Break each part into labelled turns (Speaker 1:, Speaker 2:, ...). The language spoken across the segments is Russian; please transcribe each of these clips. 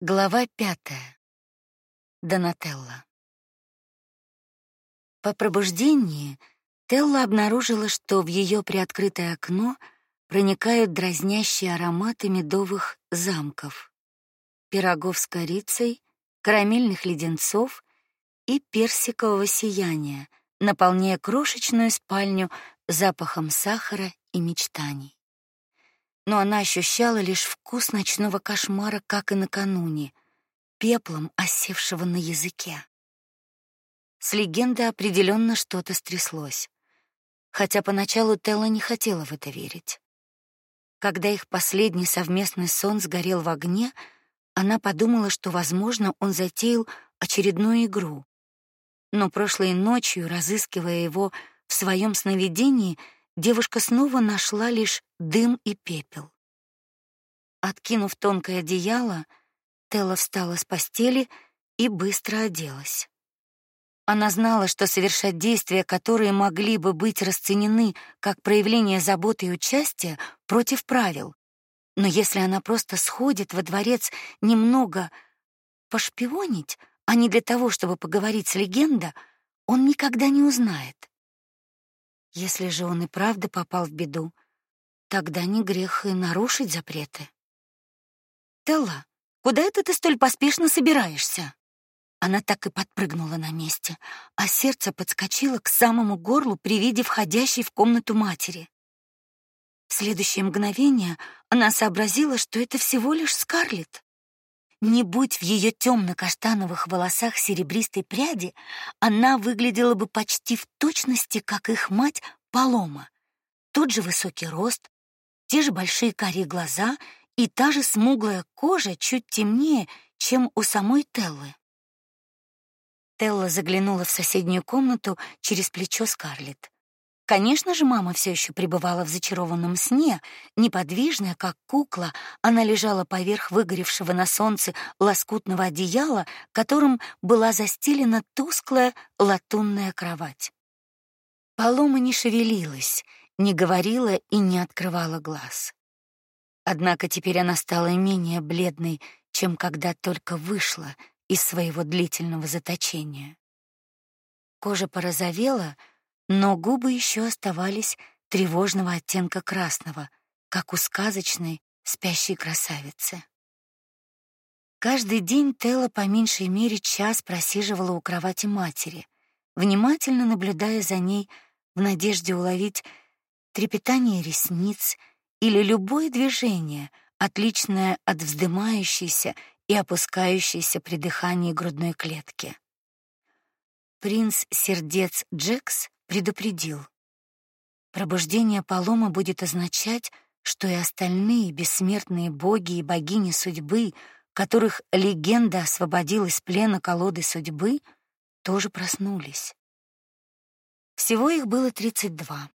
Speaker 1: Глава пятая. Донателла. По пробуждении Телла обнаружила, что в ее приоткрытое окно проникают дразнящие ароматы медовых замков, пирогов с корицей, карамельных леденцов и персикового сияния, наполняя крошечную спальню запахом сахара и мечтаний но она ощущала лишь вкус ночного кошмара, как и накануне, пеплом осевшего на языке. С легендой определенно что-то стряслось, хотя поначалу Телла не хотела в это верить. Когда их последний совместный сон сгорел в огне, она подумала, что, возможно, он затеял очередную игру. Но прошлой ночью, разыскивая его в своем сновидении, девушка снова нашла лишь дым и пепел. Откинув тонкое одеяло, Телла встала с постели и быстро оделась. Она знала, что совершать действия, которые могли бы быть расценены как проявление заботы и участия, против правил. Но если она просто сходит во дворец немного пошпионить, а не для того, чтобы поговорить с легенда, он никогда не узнает. Если же он и правда попал в беду, тогда не грех и нарушить запреты. Телла, куда это ты столь поспешно собираешься? Она так и подпрыгнула на месте, а сердце подскочило к самому горлу при виде входящей в комнату матери. В следующее мгновение она сообразила, что это всего лишь Скарлетт. Не будь в ее темно-каштановых волосах серебристой пряди, она выглядела бы почти в точности, как их мать Палома. Тот же высокий рост, те же большие карие глаза и та же смуглая кожа чуть темнее, чем у самой Теллы. Телла заглянула в соседнюю комнату через плечо Скарлетт. Конечно же, мама все еще пребывала в зачарованном сне, неподвижная, как кукла, она лежала поверх выгоревшего на солнце лоскутного одеяла, которым была застелена тусклая латунная кровать. Палома не шевелилась, не говорила и не открывала глаз. Однако теперь она стала менее бледной, чем когда только вышла из своего длительного заточения. Кожа порозовела, но губы еще оставались тревожного оттенка красного, как у сказочной спящей красавицы. Каждый день Телла по меньшей мере час просиживала у кровати матери, внимательно наблюдая за ней в надежде уловить трепетание ресниц или любое движение, отличное от вздымающейся и опускающейся при дыхании грудной клетки. Принц Сердец Джекс предупредил. Пробуждение Паломы будет означать, что и остальные бессмертные боги и богини судьбы, которых легенда освободила из плена колоды судьбы, тоже проснулись. Всего их было 32,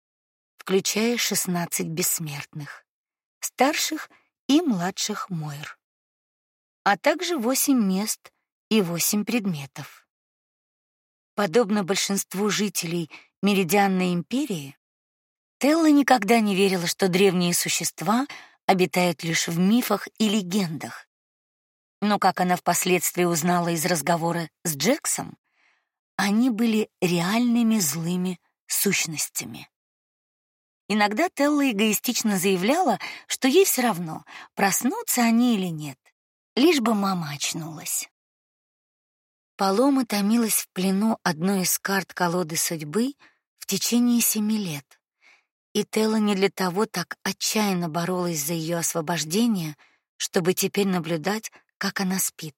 Speaker 1: включая 16 бессмертных, старших и младших Мойр, а также восемь мест и восемь предметов. Подобно большинству жителей Меридианной империи, Телла никогда не верила, что древние существа обитают лишь в мифах и легендах. Но как она впоследствии узнала из разговора с Джексом, они были реальными злыми сущностями. Иногда Телла эгоистично заявляла, что ей все равно, проснутся они или нет, лишь бы мама очнулась. Палома томилась в плену одной из карт колоды судьбы — в течение семи лет. И Телла не для того так отчаянно боролась за ее освобождение, чтобы теперь наблюдать, как она спит.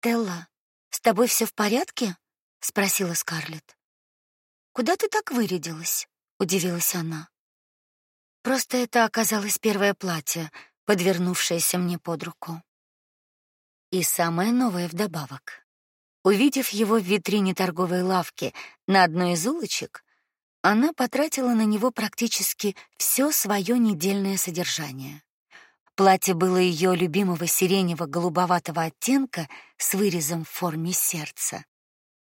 Speaker 1: Телла, с тобой все в порядке? спросила Скарлетт. Куда ты так вырядилась? удивилась она. Просто это оказалось первое платье, подвернувшееся мне под руку. И самое новое вдобавок. Увидев его в витрине торговой лавки на одной из улочек, она потратила на него практически все свое недельное содержание. Платье было ее любимого сиренево-голубоватого оттенка с вырезом в форме сердца,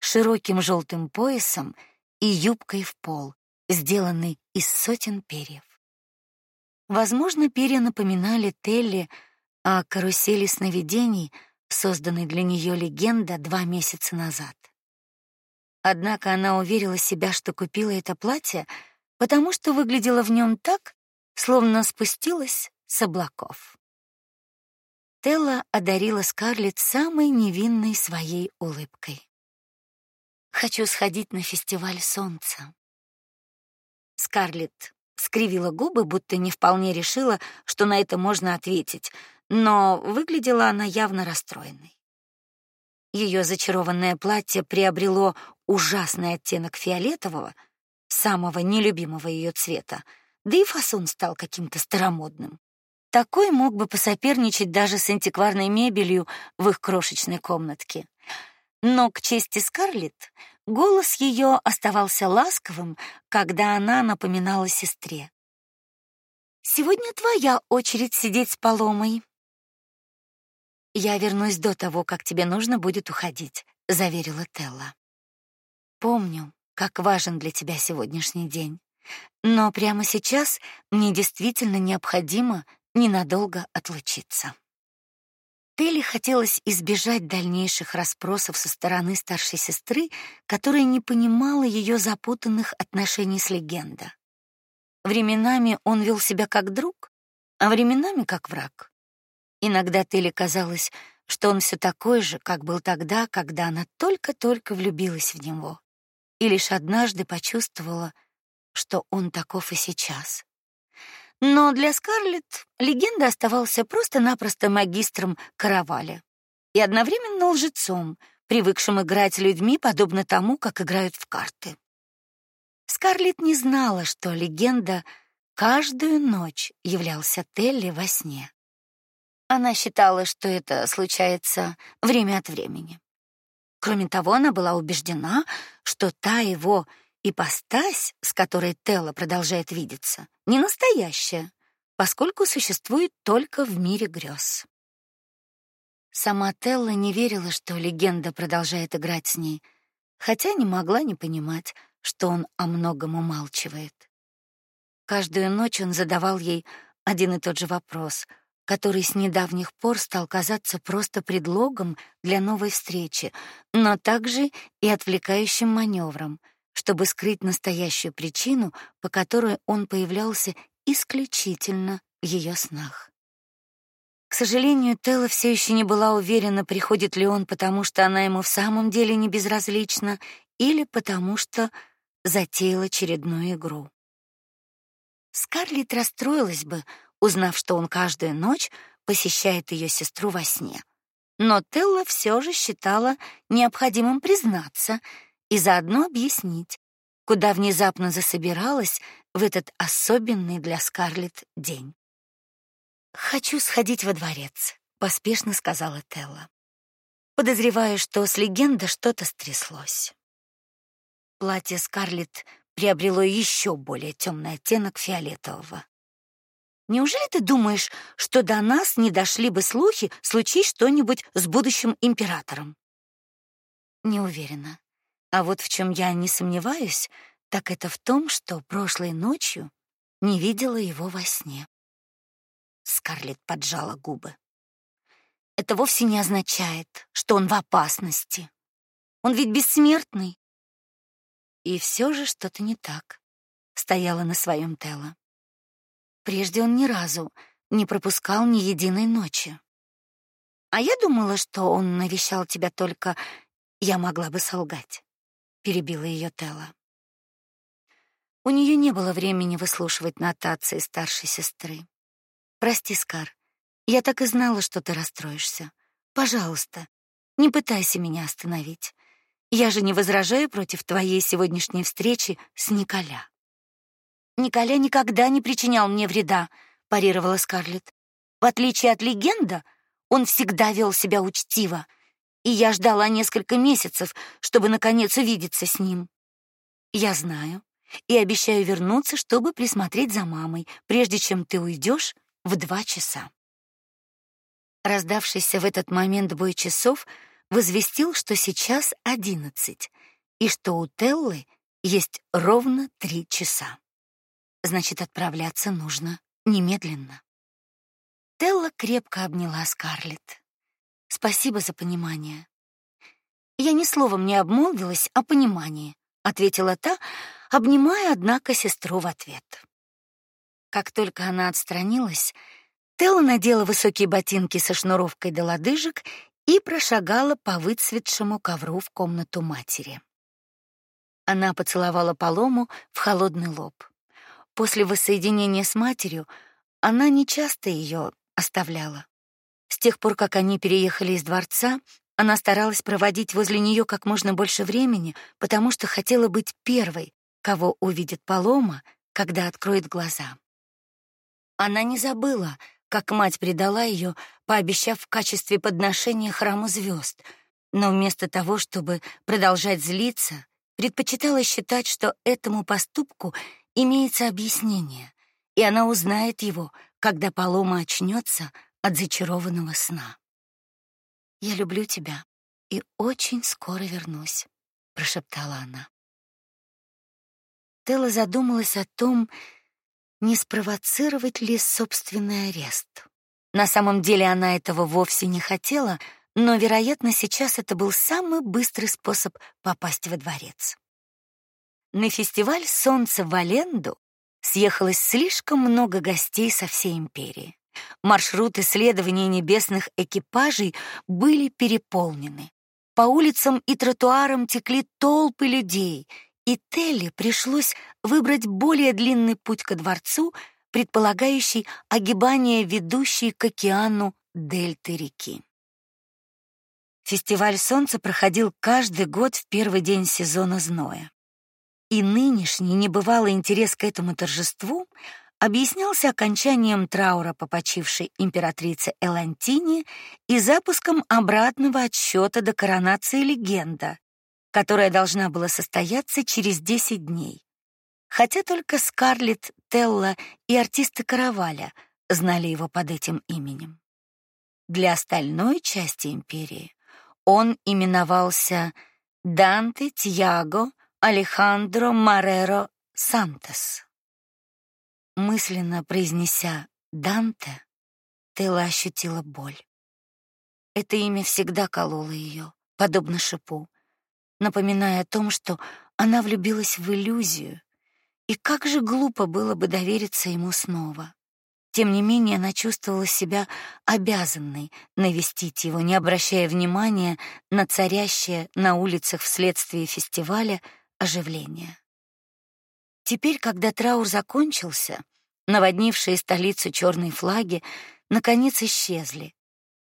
Speaker 1: широким желтым поясом и юбкой в пол, сделанной из сотен перьев. Возможно, перья напоминали Телли о карусели сновидений, созданной для нее легенда два месяца назад. Однако она уверила себя, что купила это платье, потому что выглядела в нем так, словно спустилась с облаков. Телла одарила Скарлетт самой невинной своей улыбкой. Хочу сходить на фестиваль солнца. Скарлетт скривила губы, будто не вполне решила, что на это можно ответить, но выглядела она явно расстроенной. Ее зачарованное платье приобрело ужасный оттенок фиолетового, самого нелюбимого ее цвета, да и фасон стал каким-то старомодным. Такой мог бы посоперничать даже с антикварной мебелью в их крошечной комнатке. Но к чести Скарлетт, голос ее оставался ласковым, когда она напоминала сестре. Сегодня твоя очередь сидеть с Поломой. Я вернусь до того, как тебе нужно будет уходить, заверила Телла. Помню, как важен для тебя сегодняшний день. Но прямо сейчас мне действительно необходимо ненадолго отлучиться. Телли хотелось избежать дальнейших расспросов со стороны старшей сестры, которая не понимала ее запутанных отношений с легенда. Временами он вел себя как друг, а временами как враг. Иногда Телли казалось, что он все такой же, как был тогда, когда она только-только влюбилась в него, и лишь однажды почувствовала, что он таков и сейчас. Но для Скарлетт легенда оставался просто-напросто магистром караваля и одновременно лжецом, привыкшим играть людьми подобно тому, как играют в карты. Скарлетт не знала, что легенда каждую ночь являлся Телли во сне. Она считала, что это случается время от времени. Кроме того, она была убеждена, что та его ипостась, с которой Телла продолжает видеться, не настоящая, поскольку существует только в мире грез. Сама Телла не верила, что легенда продолжает играть с ней, хотя не могла не понимать, что он о многом умалчивает. Каждую ночь он задавал ей один и тот же вопрос, который с недавних пор стал казаться просто предлогом для новой встречи, но также и отвлекающим маневром — чтобы скрыть настоящую причину, по которой он появлялся исключительно в ее снах. К сожалению, Телла все еще не была уверена, приходит ли он, потому что она ему в самом деле не безразлична, или потому что затеяла очередную игру. Скарлетт расстроилась бы, узнав, что он каждую ночь посещает ее сестру во сне. Но Телла все же считала необходимым признаться, и заодно объяснить, куда внезапно засобиралась в этот особенный для Скарлетт день. Хочу сходить во дворец, поспешно сказала Телла. Подозреваю, что с легендой что-то стряслось. Платье Скарлетт приобрело еще более темный оттенок фиолетового. Неужели ты думаешь, что до нас не дошли бы слухи, случись что-нибудь с будущим императором? Не уверена. А вот в чем я не сомневаюсь, так это в том, что прошлой ночью не видела его во сне. Скарлетт поджала губы. Это вовсе не означает, что он в опасности. Он ведь бессмертный. И все же что-то не так. Стояла на своем тело. Прежде он ни разу не пропускал ни единой ночи. А я думала, что он навещал тебя только я могла бы солгать перебила ее Телла. У нее не было времени выслушивать нотации старшей сестры. Прости, Скар. Я так и знала, что ты расстроишься. Пожалуйста, не пытайся меня остановить. Я же не возражаю против твоей сегодняшней встречи с Николя. Николя никогда не причинял мне вреда, парировала Скарлетт. В отличие от легенда, он всегда вел себя учтиво и я ждала несколько месяцев, чтобы наконец увидеться с ним. Я знаю и обещаю вернуться, чтобы присмотреть за мамой, прежде чем ты уйдешь в два часа. Раздавшийся в этот момент бой часов возвестил, что сейчас одиннадцать, и что у Теллы есть ровно три часа. Значит, отправляться нужно немедленно. Телла крепко обняла Скарлетт. Спасибо за понимание. Я ни словом не обмолвилась о понимании, ответила та, обнимая однако сестру в ответ. Как только она отстранилась, Телла надела высокие ботинки со шнуровкой до лодыжек и прошагала по выцветшему ковру в комнату матери. Она поцеловала Полому в холодный лоб. После воссоединения с матерью она нечасто ее оставляла. С тех пор, как они переехали из дворца, она старалась проводить возле нее как можно больше времени, потому что хотела быть первой, кого увидит Палома, когда откроет глаза. Она не забыла, как мать предала ее, пообещав в качестве подношения храму звезд, но вместо того, чтобы продолжать злиться, предпочитала считать, что этому поступку имеется объяснение, и она узнает его, когда Палома очнется от зачарованного сна. Я люблю тебя и очень скоро вернусь, прошептала она. Телла задумалась о том, не спровоцировать ли собственный арест. На самом деле она этого вовсе не хотела, но, вероятно, сейчас это был самый быстрый способ попасть во дворец. На фестиваль Солнца в Аленду съехалось слишком много гостей со всей империи. Маршруты следования небесных экипажей были переполнены. По улицам и тротуарам текли толпы людей, и Телли пришлось выбрать более длинный путь к дворцу, предполагающий огибание ведущей к океану дельты реки. Фестиваль солнца проходил каждый год в первый день сезона зноя. И нынешний небывалый интерес к этому торжеству объяснялся окончанием траура по почившей императрице Элантине и запуском обратного отсчета до коронации легенда, которая должна была состояться через 10 дней. Хотя только Скарлетт, Телла и артисты Караваля знали его под этим именем. Для остальной части империи он именовался Данте Тьяго Алехандро Мареро Сантос. Мысленно произнеся Данте, Телла ощутила боль. Это имя всегда кололо ее, подобно шипу, напоминая о том, что она влюбилась в иллюзию, и как же глупо было бы довериться ему снова. Тем не менее, она чувствовала себя обязанной навестить его, не обращая внимания на царящее на улицах вследствие фестиваля оживление. Теперь, когда траур закончился, наводнившие столицу черные флаги наконец исчезли,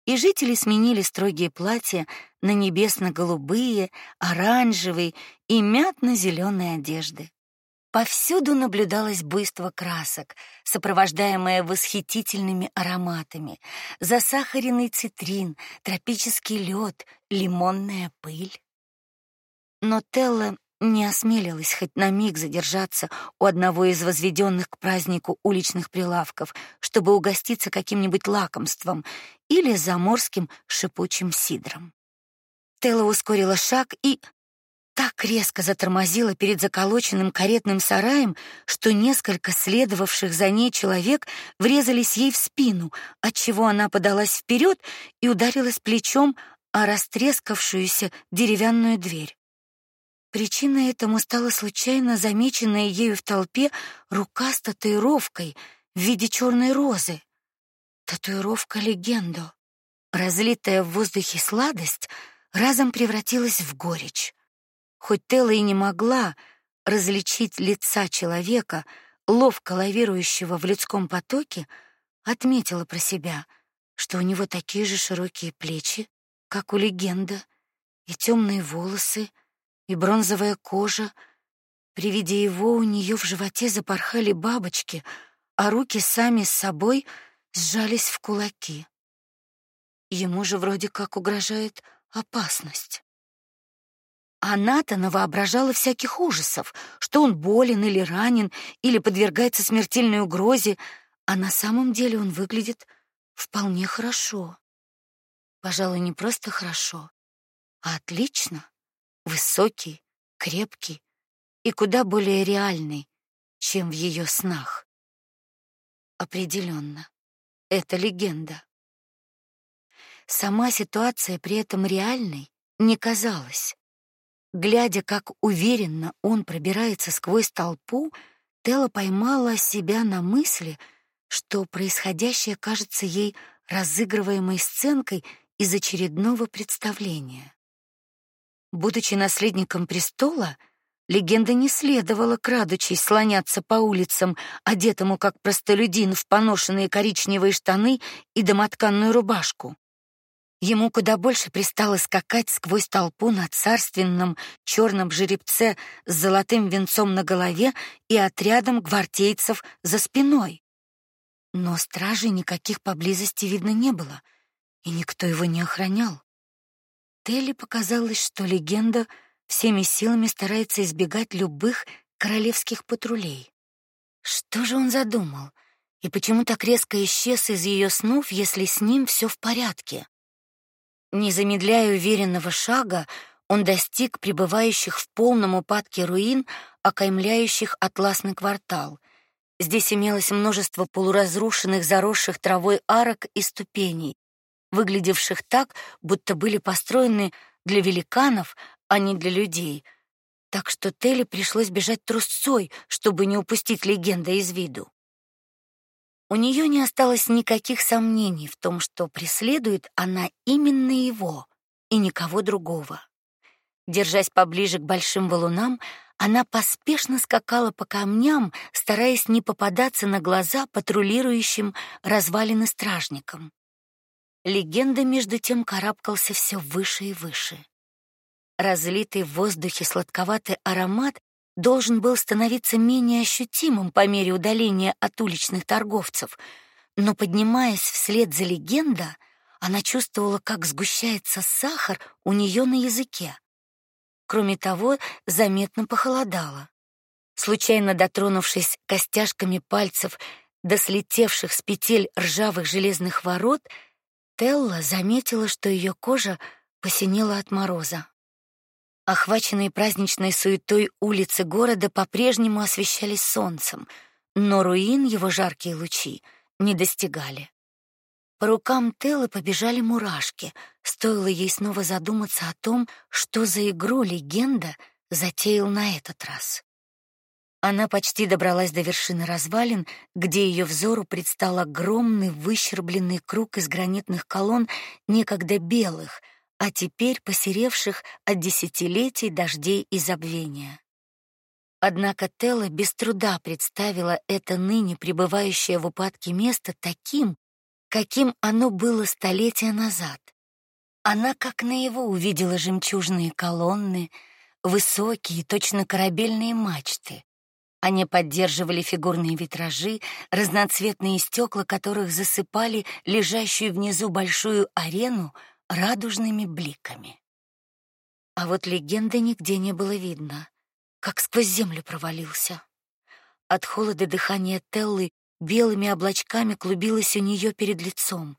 Speaker 1: и жители сменили строгие платья на небесно-голубые, оранжевые и мятно зеленые одежды. Повсюду наблюдалось буйство красок, сопровождаемое восхитительными ароматами: засахаренный цитрин, тропический лед, лимонная пыль. Но Телла не осмелилась хоть на миг задержаться у одного из возведенных к празднику уличных прилавков, чтобы угоститься каким-нибудь лакомством или заморским шипучим сидром. Телла ускорила шаг и так резко затормозила перед заколоченным каретным сараем, что несколько следовавших за ней человек врезались ей в спину, отчего она подалась вперед и ударилась плечом о растрескавшуюся деревянную дверь. Причиной этому стала случайно замеченная ею в толпе рука с татуировкой в виде черной розы. Татуировка легенда. Разлитая в воздухе сладость разом превратилась в горечь. Хоть Телла и не могла различить лица человека, ловко лавирующего в людском потоке, отметила про себя, что у него такие же широкие плечи, как у легенда, и темные волосы, и бронзовая кожа. При виде его у нее в животе запорхали бабочки, а руки сами с собой сжались в кулаки. Ему же вроде как угрожает опасность. Она-то навоображала всяких ужасов, что он болен или ранен, или подвергается смертельной угрозе, а на самом деле он выглядит вполне хорошо. Пожалуй, не просто хорошо, а отлично высокий, крепкий и куда более реальный, чем в ее снах. Определенно, это легенда. Сама ситуация при этом реальной не казалась. Глядя, как уверенно он пробирается сквозь толпу, Телла поймала себя на мысли, что происходящее кажется ей разыгрываемой сценкой из очередного представления. Будучи наследником престола, легенда не следовало крадучись слоняться по улицам, одетому как простолюдин в поношенные коричневые штаны и домотканную рубашку. Ему куда больше пристало скакать сквозь толпу на царственном черном жеребце с золотым венцом на голове и отрядом гвардейцев за спиной. Но стражей никаких поблизости видно не было, и никто его не охранял. Телли показалось, что легенда всеми силами старается избегать любых королевских патрулей. Что же он задумал? И почему так резко исчез из ее снов, если с ним все в порядке? Не замедляя уверенного шага, он достиг пребывающих в полном упадке руин, окаймляющих атласный квартал. Здесь имелось множество полуразрушенных, заросших травой арок и ступеней, выглядевших так, будто были построены для великанов, а не для людей. Так что Телли пришлось бежать трусцой, чтобы не упустить легенду из виду. У нее не осталось никаких сомнений в том, что преследует она именно его и никого другого. Держась поближе к большим валунам, она поспешно скакала по камням, стараясь не попадаться на глаза патрулирующим развалины стражникам. Легенда между тем карабкался все выше и выше. Разлитый в воздухе сладковатый аромат должен был становиться менее ощутимым по мере удаления от уличных торговцев, но поднимаясь вслед за легенда, она чувствовала, как сгущается сахар у нее на языке. Кроме того, заметно похолодало. Случайно дотронувшись костяшками пальцев до слетевших с петель ржавых железных ворот, Телла заметила, что ее кожа посинела от мороза. Охваченные праздничной суетой улицы города по-прежнему освещались солнцем, но руин его жаркие лучи не достигали. По рукам Телы побежали мурашки, стоило ей снова задуматься о том, что за игру легенда затеял на этот раз. Она почти добралась до вершины развалин, где ее взору предстал огромный выщербленный круг из гранитных колонн, некогда белых — а теперь посеревших от десятилетий дождей и забвения. Однако Телла без труда представила это ныне пребывающее в упадке место таким, каким оно было столетия назад. Она как наяву увидела жемчужные колонны, высокие, точно корабельные мачты. Они поддерживали фигурные витражи, разноцветные стекла которых засыпали лежащую внизу большую арену радужными бликами. А вот легенды нигде не было видно, как сквозь землю провалился. От холода дыхание Теллы белыми облачками клубилось у нее перед лицом.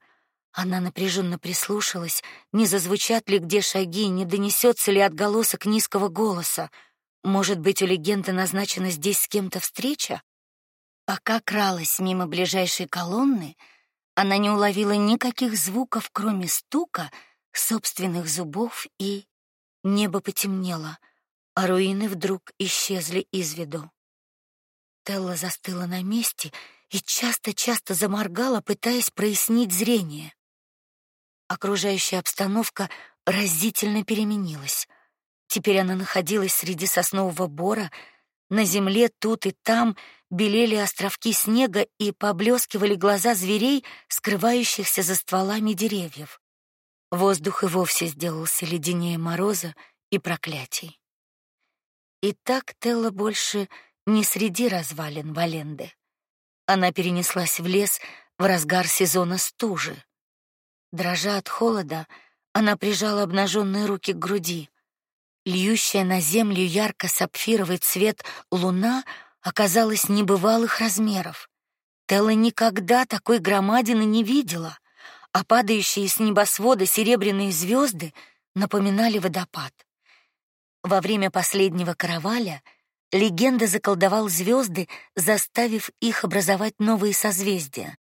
Speaker 1: Она напряженно прислушалась, не зазвучат ли где шаги, не донесется ли отголосок низкого голоса. Может быть, у легенды назначена здесь с кем-то встреча? Пока кралась мимо ближайшей колонны, она не уловила никаких звуков, кроме стука собственных зубов, и небо потемнело, а руины вдруг исчезли из виду. Телла застыла на месте и часто-часто заморгала, пытаясь прояснить зрение. Окружающая обстановка разительно переменилась. Теперь она находилась среди соснового бора, на земле тут и там белели островки снега и поблескивали глаза зверей, скрывающихся за стволами деревьев. Воздух и вовсе сделался леденее мороза и проклятий. И так Телла больше не среди развалин Валенды. Она перенеслась в лес в разгар сезона стужи. Дрожа от холода, она прижала обнаженные руки к груди. Льющая на землю ярко-сапфировый цвет луна оказалась небывалых размеров. Телла никогда такой громадины не видела, а падающие с небосвода серебряные звезды напоминали водопад. Во время последнего караваля легенда заколдовал звезды, заставив их образовать новые созвездия.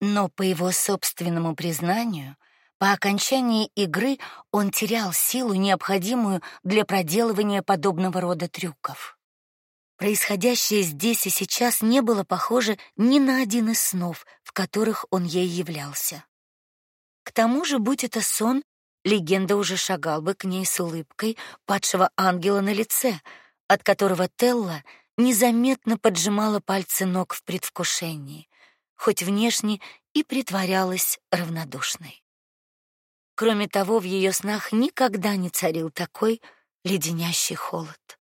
Speaker 1: Но по его собственному признанию, по окончании игры он терял силу, необходимую для проделывания подобного рода трюков. Происходящее здесь и сейчас не было похоже ни на один из снов, в которых он ей являлся. К тому же, будь это сон, легенда уже шагал бы к ней с улыбкой падшего ангела на лице, от которого Телла незаметно поджимала пальцы ног в предвкушении, хоть внешне и притворялась равнодушной. Кроме того, в ее снах никогда не царил такой леденящий холод.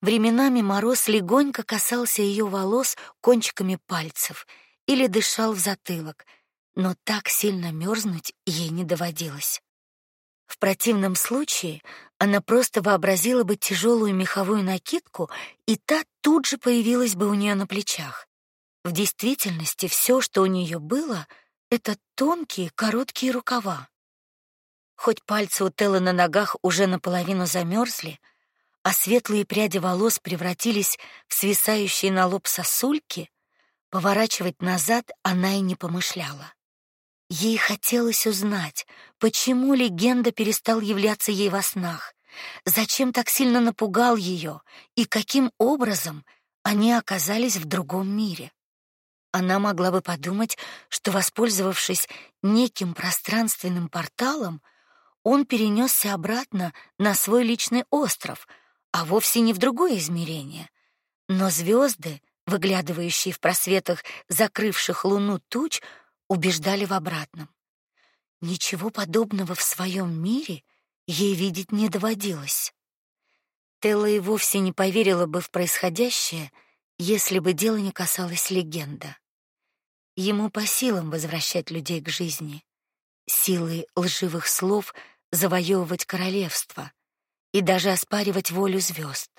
Speaker 1: Временами мороз легонько касался ее волос кончиками пальцев или дышал в затылок, но так сильно мерзнуть ей не доводилось. В противном случае она просто вообразила бы тяжелую меховую накидку, и та тут же появилась бы у нее на плечах. В действительности все, что у нее было, это тонкие короткие рукава. Хоть пальцы у Телы на ногах уже наполовину замерзли, а светлые пряди волос превратились в свисающие на лоб сосульки, поворачивать назад она и не помышляла. Ей хотелось узнать, почему легенда перестал являться ей во снах, зачем так сильно напугал ее и каким образом они оказались в другом мире. Она могла бы подумать, что воспользовавшись неким пространственным порталом, он перенесся обратно на свой личный остров, а вовсе не в другое измерение. Но звезды, выглядывающие в просветах закрывших луну туч, убеждали в обратном. Ничего подобного в своем мире ей видеть не доводилось. Телла и вовсе не поверила бы в происходящее, если бы дело не касалось легенда. Ему по силам возвращать людей к жизни, силой лживых слов завоевывать королевство и даже оспаривать волю звезд.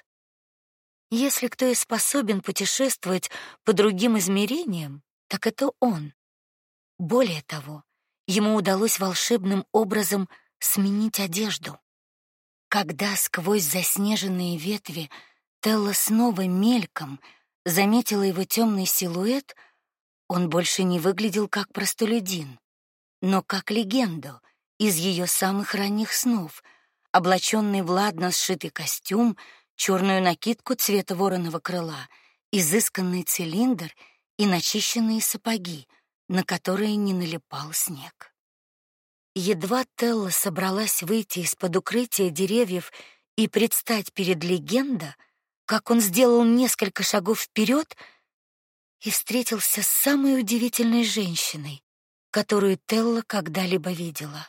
Speaker 1: Если кто и способен путешествовать по другим измерениям, так это он. Более того, ему удалось волшебным образом сменить одежду. Когда сквозь заснеженные ветви Телла снова мельком заметила его темный силуэт, он больше не выглядел как простолюдин, но как легенду из ее самых ранних снов, облаченный в ладно сшитый костюм, черную накидку цвета вороного крыла, изысканный цилиндр и начищенные сапоги — на которые не налипал снег. Едва Телла собралась выйти из-под укрытия деревьев и предстать перед легенда, как он сделал несколько шагов вперед и встретился с самой удивительной женщиной, которую Телла когда-либо видела.